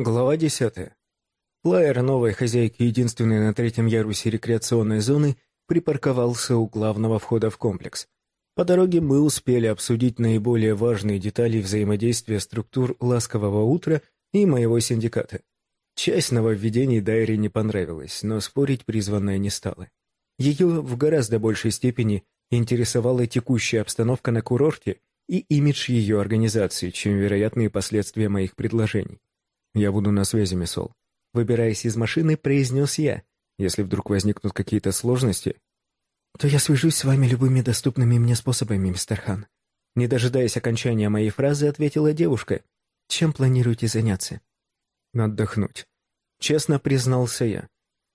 Глава десятая. Плайер новой хозяйки единственной на третьем ярусе рекреационной зоны припарковался у главного входа в комплекс. По дороге мы успели обсудить наиболее важные детали взаимодействия структур «Ласкового утра» и моего синдиката. Часть нововведений Дайре не понравилась, но спорить призванная не стала. Ее в гораздо большей степени интересовала текущая обстановка на курорте и имидж ее организации, чем вероятные последствия моих предложений. «Я буду на связи, Мисол». Выбираясь из машины, произнес я. «Если вдруг возникнут какие-то сложности...» «То я свяжусь с вами любыми доступными мне способами, мистер Хан». Не дожидаясь окончания моей фразы, ответила девушка. «Чем планируете заняться?» «Отдохнуть». Честно признался я.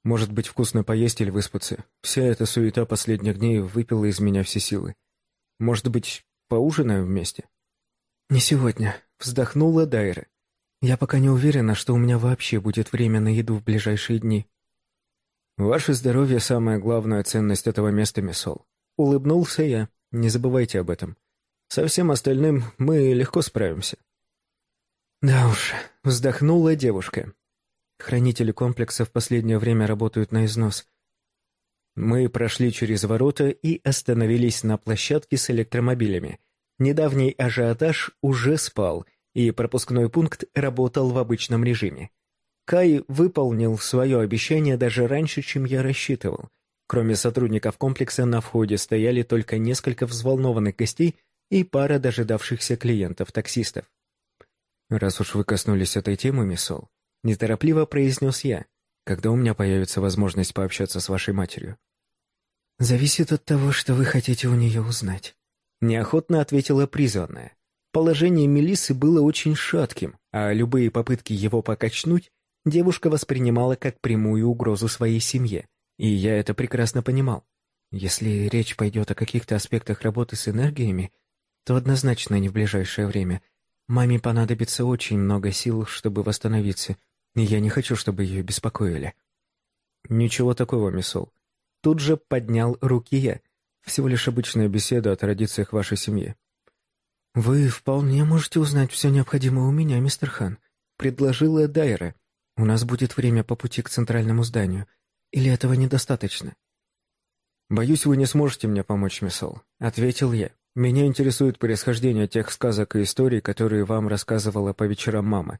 Может быть, вкусно поесть или выспаться. Вся эта суета последних дней выпила из меня все силы. Может быть, поужинаем вместе?» «Не сегодня», — вздохнула Дайра. Я пока не уверена, что у меня вообще будет время на еду в ближайшие дни. Ваше здоровье — самая главная ценность этого места, Мисол. Улыбнулся я. Не забывайте об этом. Со всем остальным мы легко справимся. Да уж, вздохнула девушка. Хранители комплекса в последнее время работают на износ. Мы прошли через ворота и остановились на площадке с электромобилями. Недавний ажиотаж уже спал, и пропускной пункт работал в обычном режиме. Кай выполнил свое обещание даже раньше, чем я рассчитывал. Кроме сотрудников комплекса на входе стояли только несколько взволнованных гостей и пара дожидавшихся клиентов-таксистов. «Раз уж вы коснулись этой темы, Миссол, неторопливо произнес я, когда у меня появится возможность пообщаться с вашей матерью». «Зависит от того, что вы хотите у нее узнать», — неохотно ответила призванная. Положение Мелисы было очень шатким, а любые попытки его покачнуть девушка воспринимала как прямую угрозу своей семье, и я это прекрасно понимал. Если речь пойдет о каких-то аспектах работы с энергиями, то однозначно не в ближайшее время. Маме понадобится очень много сил, чтобы восстановиться, и я не хочу, чтобы ее беспокоили. Ничего такого, Мисол. Тут же поднял руки я. Всего лишь обычная беседа о традициях вашей семьи. «Вы вполне можете узнать все необходимое у меня, мистер Хан», — предложила Дайра. «У нас будет время по пути к центральному зданию. Или этого недостаточно?» «Боюсь, вы не сможете мне помочь, Миссол», — ответил я. «Меня интересует происхождение тех сказок и историй, которые вам рассказывала по вечерам мама.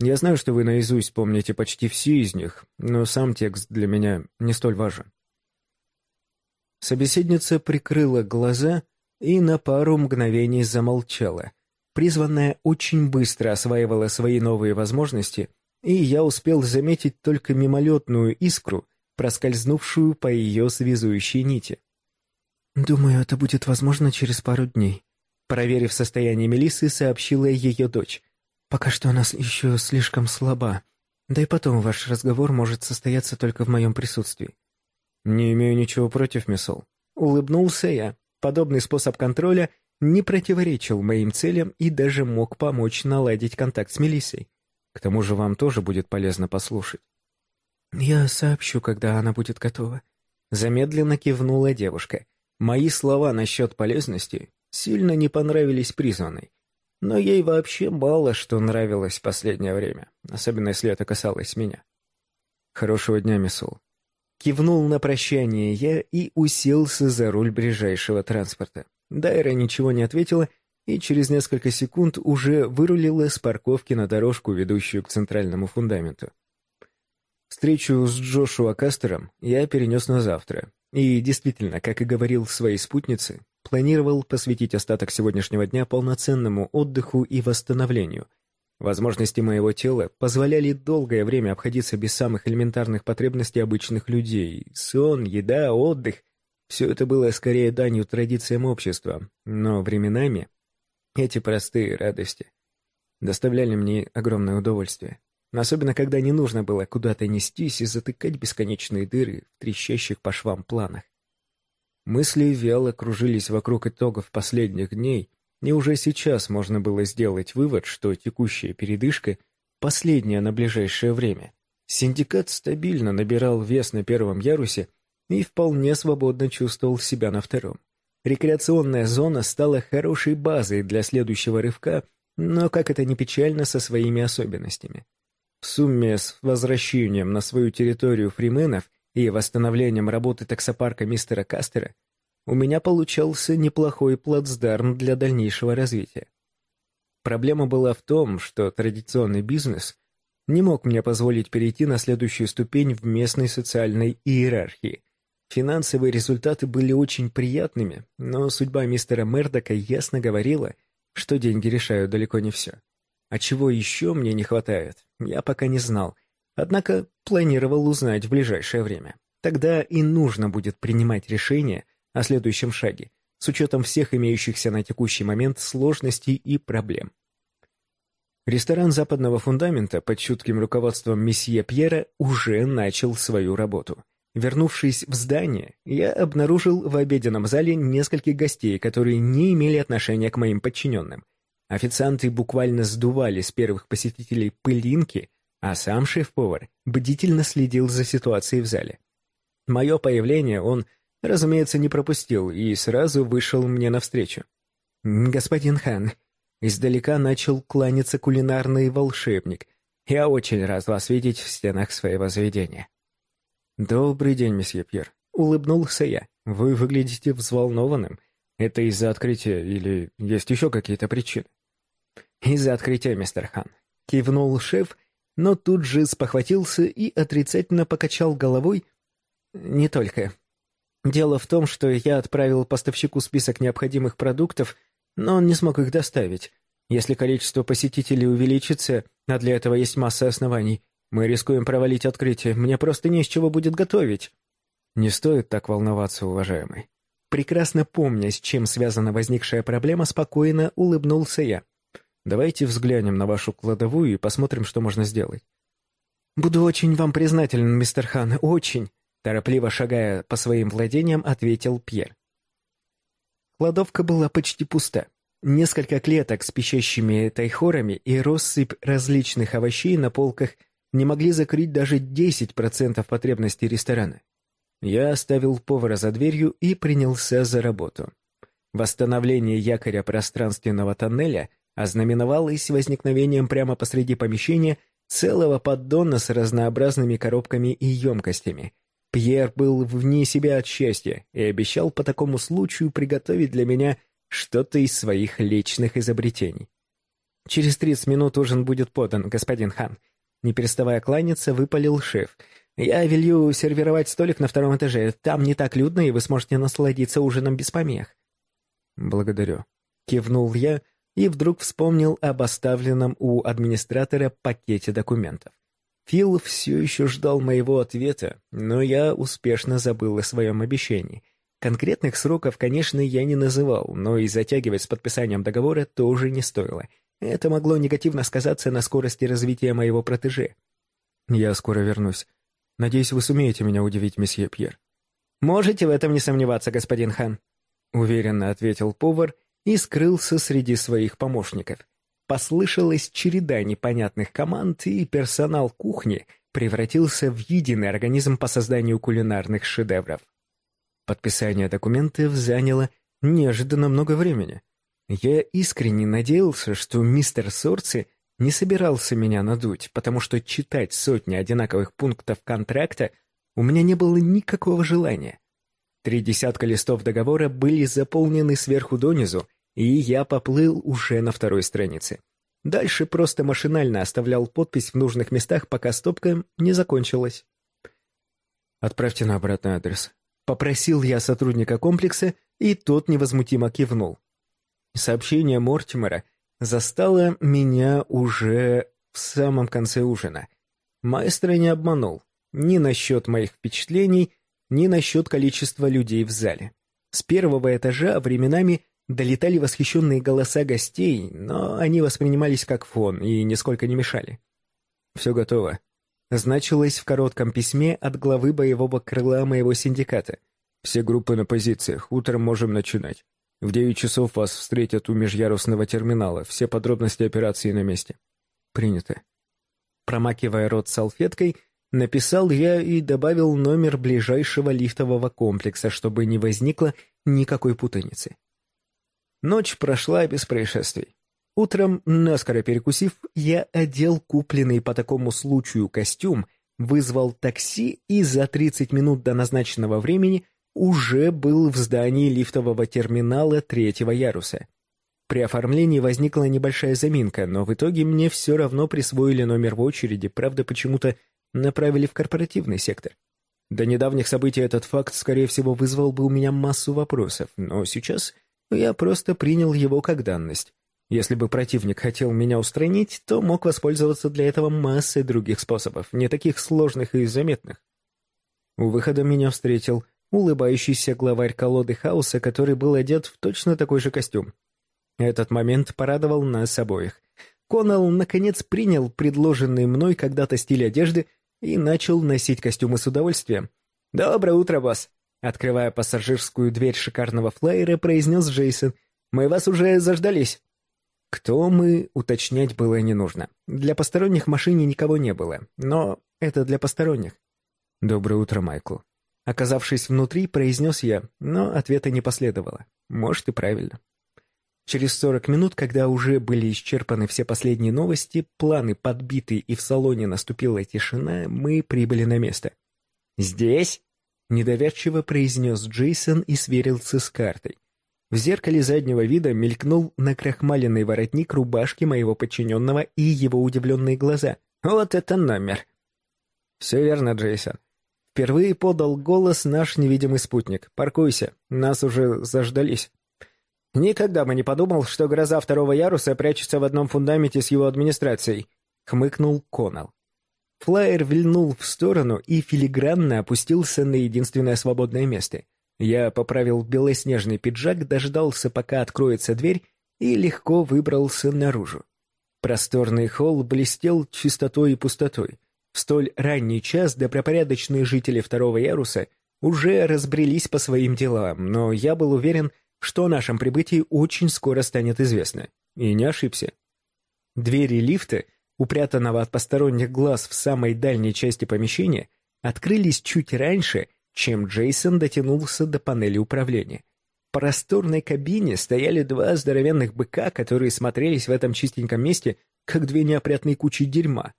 Я знаю, что вы наизусть помните почти все из них, но сам текст для меня не столь важен». Собеседница прикрыла глаза и на пару мгновений замолчала. Призванная очень быстро осваивала свои новые возможности, и я успел заметить только мимолетную искру, проскользнувшую по ее связующей нити. «Думаю, это будет возможно через пару дней», проверив состояние Мелисы, сообщила ее дочь. «Пока что она еще слишком слаба. Да и потом ваш разговор может состояться только в моем присутствии». «Не имею ничего против, Миссол». Улыбнулся я. Подобный способ контроля не противоречил моим целям и даже мог помочь наладить контакт с Мелиссой. К тому же вам тоже будет полезно послушать. «Я сообщу, когда она будет готова», — замедленно кивнула девушка. Мои слова насчет полезности сильно не понравились призванной, но ей вообще мало что нравилось в последнее время, особенно если это касалось меня. «Хорошего дня, Мисул», Кивнул на прощание я и уселся за руль ближайшего транспорта. Дайра ничего не ответила и через несколько секунд уже вырулила с парковки на дорожку, ведущую к центральному фундаменту. Встречу с Джошуа Кастером я перенес на завтра. И действительно, как и говорил своей спутнице, планировал посвятить остаток сегодняшнего дня полноценному отдыху и восстановлению — Возможности моего тела позволяли долгое время обходиться без самых элементарных потребностей обычных людей. Сон, еда, отдых — все это было скорее данью традициям общества, но временами эти простые радости доставляли мне огромное удовольствие. Особенно, когда не нужно было куда-то нестись и затыкать бесконечные дыры в трещащих по швам планах. Мысли вяло кружились вокруг итогов последних дней — и уже сейчас можно было сделать вывод, что текущая передышка – последняя на ближайшее время. Синдикат стабильно набирал вес на первом ярусе и вполне свободно чувствовал себя на втором. Рекреационная зона стала хорошей базой для следующего рывка, но, как это ни печально, со своими особенностями. В сумме с возвращением на свою территорию фрименов и восстановлением работы таксопарка мистера Кастера у меня получался неплохой плацдарм для дальнейшего развития. Проблема была в том, что традиционный бизнес не мог мне позволить перейти на следующую ступень в местной социальной иерархии. Финансовые результаты были очень приятными, но судьба мистера Мердока ясно говорила, что деньги решают далеко не все. А чего еще мне не хватает, я пока не знал, однако планировал узнать в ближайшее время. Тогда и нужно будет принимать решение о следующем шаге, с учетом всех имеющихся на текущий момент сложностей и проблем. Ресторан западного фундамента под чутким руководством месье Пьера уже начал свою работу. Вернувшись в здание, я обнаружил в обеденном зале нескольких гостей, которые не имели отношения к моим подчиненным. Официанты буквально сдували с первых посетителей пылинки, а сам шеф-повар бдительно следил за ситуацией в зале. Мое появление он Разумеется, не пропустил и сразу вышел мне навстречу. «Господин Хан», издалека начал кланяться кулинарный волшебник. «Я очень рад вас видеть в стенах своего заведения». «Добрый день, месье Пьер», — улыбнулся я. «Вы выглядите взволнованным. Это из-за открытия или есть еще какие-то причины?» «Из-за открытия, мистер Хан», — кивнул шеф, но тут же спохватился и отрицательно покачал головой. «Не только. Дело в том, что я отправил поставщику список необходимых продуктов, но он не смог их доставить. Если количество посетителей увеличится, а для этого есть масса оснований, мы рискуем провалить открытие, мне просто не из чего будет готовить. Не стоит так волноваться, уважаемый. Прекрасно помня, с чем связана возникшая проблема, спокойно улыбнулся я. Давайте взглянем на вашу кладовую и посмотрим, что можно сделать. Буду очень вам признателен, мистер Хан, очень. Торопливо шагая по своим владениям, ответил Пьер. Кладовка была почти пуста. Несколько клеток с пищащими тайхорами и россыпь различных овощей на полках не могли закрыть даже 10% потребностей ресторана. Я оставил повара за дверью и принялся за работу. Восстановление якоря пространственного тоннеля ознаменовалось возникновением прямо посреди помещения целого поддона с разнообразными коробками и емкостями, Пьер был вне себя от счастья и обещал по такому случаю приготовить для меня что-то из своих личных изобретений. «Через тридцать минут ужин будет подан, господин хан». Не переставая кланяться, выпалил шеф. «Я велю сервировать столик на втором этаже. Там не так людно, и вы сможете насладиться ужином без помех». «Благодарю», — кивнул я и вдруг вспомнил об оставленном у администратора пакете документов. Фил все еще ждал моего ответа, но я успешно забыл о своем обещании. Конкретных сроков, конечно, я не называл, но и затягивать с подписанием договора тоже не стоило. Это могло негативно сказаться на скорости развития моего протеже. «Я скоро вернусь. Надеюсь, вы сумеете меня удивить, месье Пьер». «Можете в этом не сомневаться, господин Хан», — уверенно ответил повар и скрылся среди своих помощников. Послышалась череда непонятных команд, и персонал кухни превратился в единый организм по созданию кулинарных шедевров. Подписание документов заняло неожиданно много времени. Я искренне надеялся, что мистер Сорци не собирался меня надуть, потому что читать сотни одинаковых пунктов контракта у меня не было никакого желания. Три десятка листов договора были заполнены сверху донизу, и я поплыл уже на второй странице. Дальше просто машинально оставлял подпись в нужных местах, пока стопка не закончилась. «Отправьте на обратный адрес». Попросил я сотрудника комплекса, и тот невозмутимо кивнул. Сообщение Мортимера застало меня уже в самом конце ужина. Маэстро не обманул ни насчет моих впечатлений, ни насчет количества людей в зале. С первого этажа временами Долетали восхищенные голоса гостей, но они воспринимались как фон и нисколько не мешали. «Все готово», значилось в коротком письме от главы боевого крыла моего синдиката. «Все группы на позициях, утром можем начинать. В девять часов вас встретят у межярусного терминала, все подробности операции на месте». «Принято». Промакивая рот салфеткой, написал я и добавил номер ближайшего лифтового комплекса, чтобы не возникло никакой путаницы. Ночь прошла без происшествий. Утром, наскоро перекусив, я одел купленный по такому случаю костюм, вызвал такси и за 30 минут до назначенного времени уже был в здании лифтового терминала третьего яруса. При оформлении возникла небольшая заминка, но в итоге мне все равно присвоили номер в очереди, правда, почему-то направили в корпоративный сектор. До недавних событий этот факт, скорее всего, вызвал бы у меня массу вопросов, но сейчас я просто принял его как данность. Если бы противник хотел меня устранить, то мог воспользоваться для этого массой других способов, не таких сложных и заметных. У выхода меня встретил улыбающийся главарь колоды хаоса, который был одет в точно такой же костюм. Этот момент порадовал нас обоих. Коннелл, наконец, принял предложенный мной когда-то стиль одежды и начал носить костюмы с удовольствием. «Доброе утро, босс!» Открывая пассажирскую дверь шикарного флайера, произнес Джейсон. «Мы вас уже заждались». Кто мы, уточнять было не нужно. Для посторонних в машине никого не было, но это для посторонних. «Доброе утро, Майкл». Оказавшись внутри, произнес я, но ответа не последовало. Может, и правильно. Через 40 минут, когда уже были исчерпаны все последние новости, планы подбиты и в салоне наступила тишина, мы прибыли на место. «Здесь?» — недоверчиво произнес Джейсон и сверился с картой. В зеркале заднего вида мелькнул накрахмаленный воротник рубашки моего подчиненного и его удивленные глаза. «Вот это номер!» «Все верно, Джейсон. Впервые подал голос наш невидимый спутник. «Паркуйся, нас уже заждались». «Никогда бы не подумал, что гроза второго яруса прячется в одном фундаменте с его администрацией», — хмыкнул Коннелл. Флайер вильнул в сторону и филигранно опустился на единственное свободное место. Я поправил белоснежный пиджак, дождался, пока откроется дверь, и легко выбрался наружу. Просторный холл блестел чистотой и пустотой. В столь ранний час добропорядочные жители второго яруса уже разбрелись по своим делам, но я был уверен, что о нашем прибытии очень скоро станет известно. И не ошибся. Двери лифта, упрятанного от посторонних глаз в самой дальней части помещения, открылись чуть раньше, чем Джейсон дотянулся до панели управления. В просторной кабине стояли два здоровенных быка, которые смотрелись в этом чистеньком месте, как две неопрятные кучи дерьма.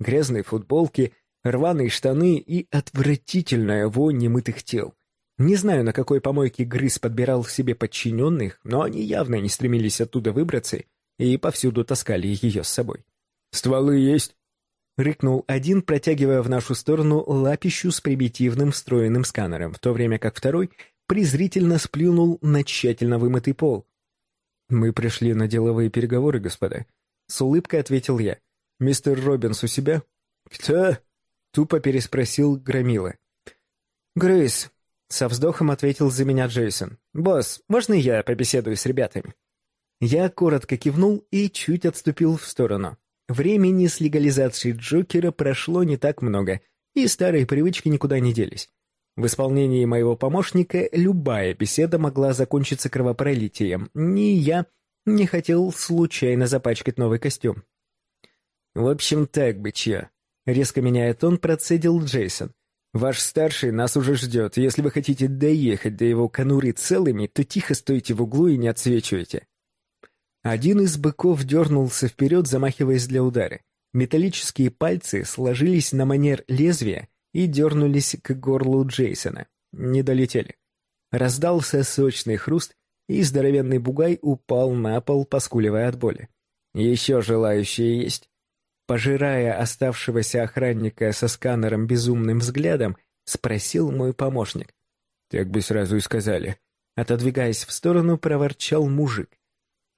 Грязные футболки, рваные штаны и отвратительная вонь немытых тел. Не знаю, на какой помойке Грыз подбирал себе подчиненных, но они явно не стремились оттуда выбраться и повсюду таскали ее с собой. «Стволы есть?» — рыкнул один, протягивая в нашу сторону лапищу с примитивным встроенным сканером, в то время как второй презрительно сплюнул на тщательно вымытый пол. «Мы пришли на деловые переговоры, господа», — с улыбкой ответил я. «Мистер Робинс у себя?» «Кто?» — тупо переспросил Громила. «Грейс», — со вздохом ответил за меня Джейсон. «Босс, можно я побеседую с ребятами?» Я коротко кивнул и чуть отступил в сторону. Времени с легализацией Джокера прошло не так много, и старые привычки никуда не делись. В исполнении моего помощника любая беседа могла закончиться кровопролитием, ни я не хотел случайно запачкать новый костюм. «В общем так, бычья», — резко меняя тон, процедил Джейсон. «Ваш старший нас уже ждет. Если вы хотите доехать до его конуры целыми, то тихо стойте в углу и не отсвечивайте». Один из быков дернулся вперед, замахиваясь для удара. Металлические пальцы сложились на манер лезвия и дернулись к горлу Джейсона. Не долетели. Раздался сочный хруст, и здоровенный бугай упал на пол, поскуливая от боли. «Еще желающие есть?» Пожирая оставшегося охранника со сканером безумным взглядом, спросил мой помощник. «Так бы сразу и сказали». Отодвигаясь в сторону, проворчал мужик.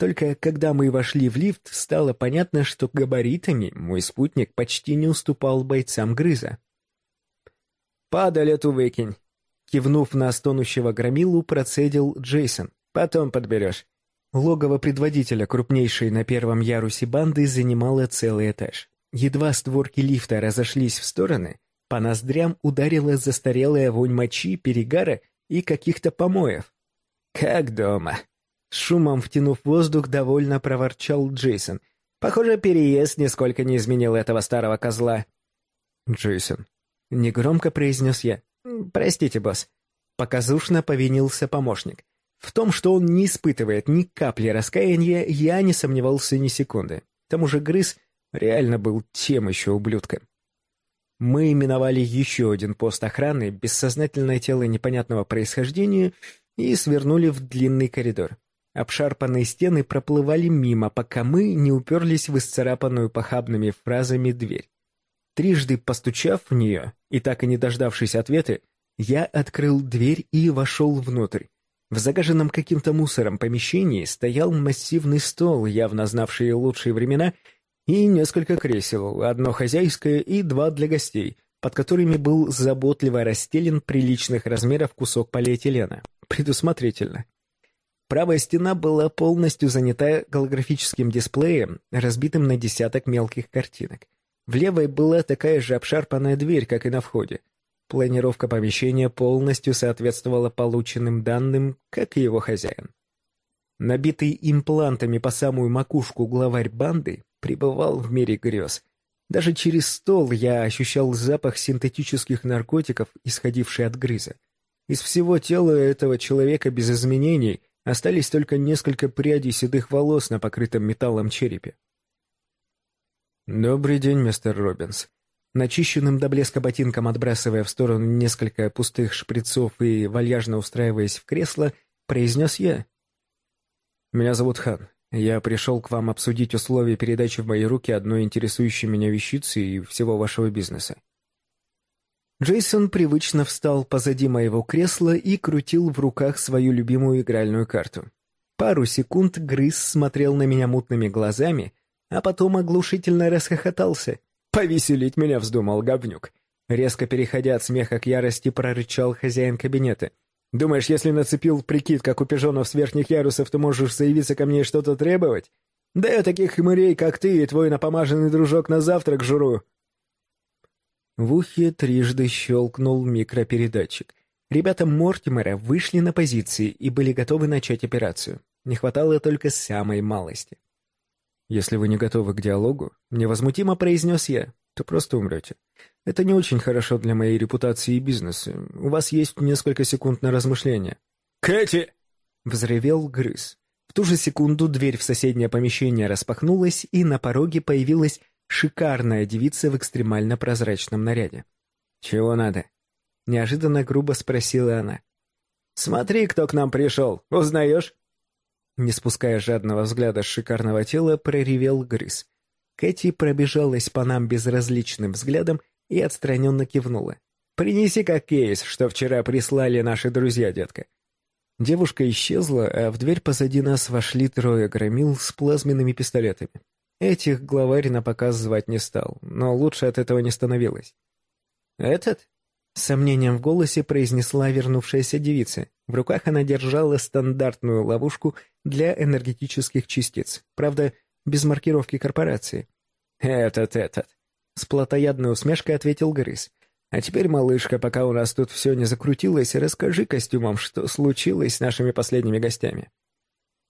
Только когда мы вошли в лифт, стало понятно, что габаритами мой спутник почти не уступал бойцам грыза. «Падаль эту выкинь!» Кивнув на стонущего громилу, процедил Джейсон. «Потом подберешь. Логово предводителя крупнейшей на первом ярусе банды занимало целый этаж. Едва створки лифта разошлись в стороны, по ноздрям ударила застарелая вонь мочи, перегара и каких-то помоев. «Как дома!» Шумом втянув воздух, довольно проворчал Джейсон. «Похоже, переезд нисколько не изменил этого старого козла». «Джейсон», — негромко произнес я. «Простите, босс». Показушно повинился помощник. В том, что он не испытывает ни капли раскаяния, я не сомневался ни секунды. К тому же Грыз реально был тем еще ублюдком. Мы миновали еще один пост охраны, бессознательное тело непонятного происхождения, и свернули в длинный коридор. Обшарпанные стены проплывали мимо, пока мы не уперлись в исцарапанную похабными фразами дверь. Трижды постучав в нее и так и не дождавшись ответа, я открыл дверь и вошел внутрь. В загаженном каким-то мусором помещении стоял массивный стол, явно знавший лучшие времена, и несколько кресел, одно хозяйское и два для гостей, под которыми был заботливо расстелен приличных размеров кусок полиэтилена. Предусмотрительно. Правая стена была полностью занята голографическим дисплеем, разбитым на десяток мелких картинок. В левой была такая же обшарпанная дверь, как и на входе. Планировка помещения полностью соответствовала полученным данным, как и его хозяин. Набитый имплантами по самую макушку главарь банды пребывал в мире грез. Даже через стол я ощущал запах синтетических наркотиков, исходивший от грыза. Из всего тела этого человека без изменений остались только несколько прядей седых волос на покрытом металлом черепе. «Добрый день, мистер Робинс», Начищенным до блеска ботинком отбрасывая в сторону несколько пустых шприцов и вальяжно устраиваясь в кресло, произнес я. «Меня зовут Хан. Я пришел к вам обсудить условия передачи в мои руки одной интересующей меня вещицы и всего вашего бизнеса». Джейсон привычно встал позади моего кресла и крутил в руках свою любимую игральную карту. Пару секунд Грыз смотрел на меня мутными глазами, а потом оглушительно расхохотался — Повеселить меня вздумал говнюк. Резко переходя от смеха к ярости, прорычал хозяин кабинета. «Думаешь, если нацепил прикид, как у пижонов с верхних ярусов, то можешь заявиться ко мне и что-то требовать? Да я таких хмырей, как ты и твой напомаженный дружок на завтрак жру!» В ухе трижды щелкнул микропередатчик. Ребята Мортимера вышли на позиции и были готовы начать операцию. Не хватало только самой малости. «Если вы не готовы к диалогу», — невозмутимо произнес я, — то просто умрете. Это не очень хорошо для моей репутации и бизнеса. У вас есть несколько секунд на размышление. «Кэти!» — взревел Грыз. В ту же секунду дверь в соседнее помещение распахнулась, и на пороге появилась шикарная девица в экстремально прозрачном наряде. «Чего надо?» — неожиданно грубо спросила она. «Смотри, кто к нам пришел. Узнаешь?» Не спуская жадного взгляда с шикарного тела, проревел Грыз. Кэти пробежалась по нам безразличным взглядом и отстраненно кивнула. «Принеси как кейс, что вчера прислали наши друзья, детка». Девушка исчезла, а в дверь позади нас вошли трое громил с плазменными пистолетами. Этих главарь на показ звать не стал, но лучше от этого не становилось. «Этот?» С сомнением в голосе произнесла вернувшаяся девица. В руках она держала стандартную ловушку для энергетических частиц, правда, без маркировки корпорации. «Этот, этот», — с плотоядной усмешкой ответил Грыз. «А теперь, малышка, пока у нас тут все не закрутилось, расскажи костюмам, что случилось с нашими последними гостями».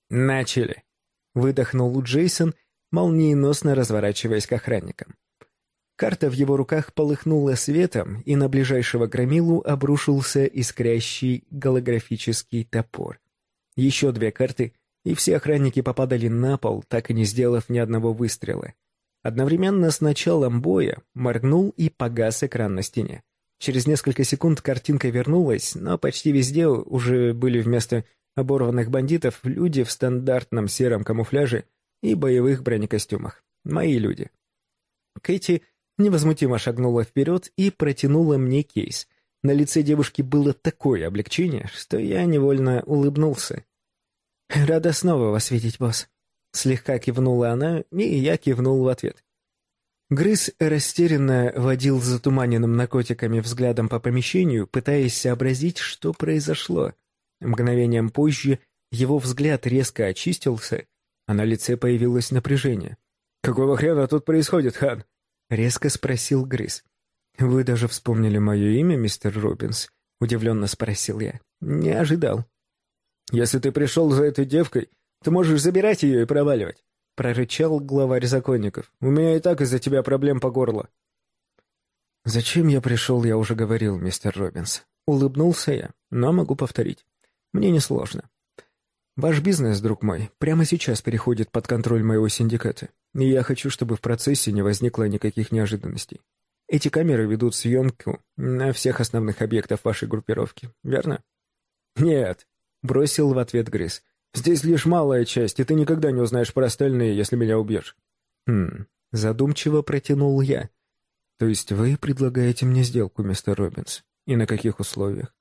«Начали», — выдохнул Джейсон, молниеносно разворачиваясь к охранникам. Карта в его руках полыхнула светом, и на ближайшего громилу обрушился искрящий голографический топор. Еще две карты, и все охранники попадали на пол, так и не сделав ни одного выстрела. Одновременно с началом боя моргнул и погас экран на стене. Через несколько секунд картинка вернулась, но почти везде уже были вместо оборванных бандитов люди в стандартном сером камуфляже и боевых бронекостюмах. Мои люди. Кэти невозмутимо шагнула вперед и протянула мне кейс. На лице девушки было такое облегчение, что я невольно улыбнулся. «Рада снова вас видеть, босс». Слегка кивнула она, и я кивнул в ответ. Грыз растерянно водил затуманенным наркотиками взглядом по помещению, пытаясь сообразить, что произошло. Мгновением позже его взгляд резко очистился, а на лице появилось напряжение. «Какого хрена тут происходит, Хан?» — резко спросил Грыз. «Вы даже вспомнили мое имя, мистер Робинс?» — удивленно спросил я. «Не ожидал». «Если ты пришел за этой девкой, ты можешь забирать ее и проваливать», — прорычал главарь законников. «У меня и так из-за тебя проблем по горло». «Зачем я пришел, я уже говорил, мистер Робинс». Улыбнулся я, но могу повторить. Мне несложно. Ваш бизнес, друг мой, прямо сейчас переходит под контроль моего синдиката, и я хочу, чтобы в процессе не возникло никаких неожиданностей. Эти камеры ведут съемку на всех основных объектах вашей группировки, верно? Нет, бросил в ответ Грис. Здесь лишь малая часть, и ты никогда не узнаешь про остальные, если меня убьешь. Хм, задумчиво протянул я. То есть вы предлагаете мне сделку, мистер Робинс? И на каких условиях?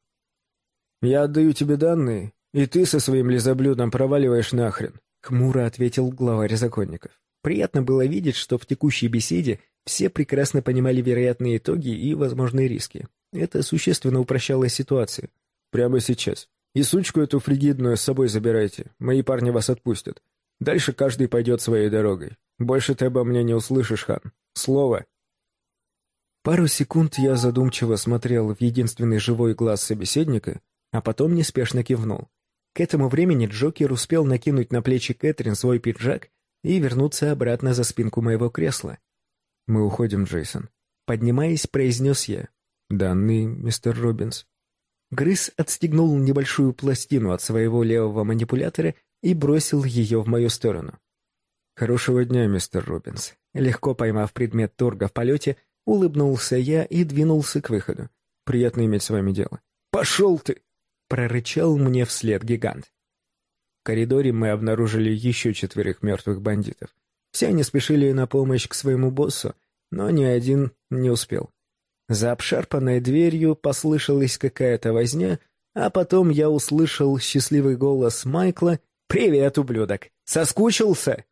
Я отдаю тебе данные, и ты со своим лизоблюдом проваливаешь нахрен, хмуро ответил главарь законников. Приятно было видеть, что в текущей беседе все прекрасно понимали вероятные итоги и возможные риски. Это существенно упрощало ситуацию. Прямо сейчас. И сучку эту фригидную с собой забирайте. Мои парни вас отпустят. Дальше каждый пойдет своей дорогой. Больше ты обо мне не услышишь, хан. Слово. Пару секунд я задумчиво смотрел в единственный живой глаз собеседника, а потом неспешно кивнул. К этому времени Джокер успел накинуть на плечи Кэтрин свой пиджак и вернуться обратно за спинку моего кресла. «Мы уходим, Джейсон», — поднимаясь, произнес я. «Данный, мистер Робинс». Грыз отстегнул небольшую пластину от своего левого манипулятора и бросил ее в мою сторону. «Хорошего дня, мистер Робинс». Легко поймав предмет торга в полете, улыбнулся я и двинулся к выходу. «Приятно иметь с вами дело». «Пошел ты!» — прорычал мне вслед гигант. В коридоре мы обнаружили еще четверых мертвых бандитов. Все они спешили на помощь к своему боссу, но ни один не успел. За обшарпанной дверью послышалась какая-то возня, а потом я услышал счастливый голос Майкла «Привет, ублюдок! Соскучился?»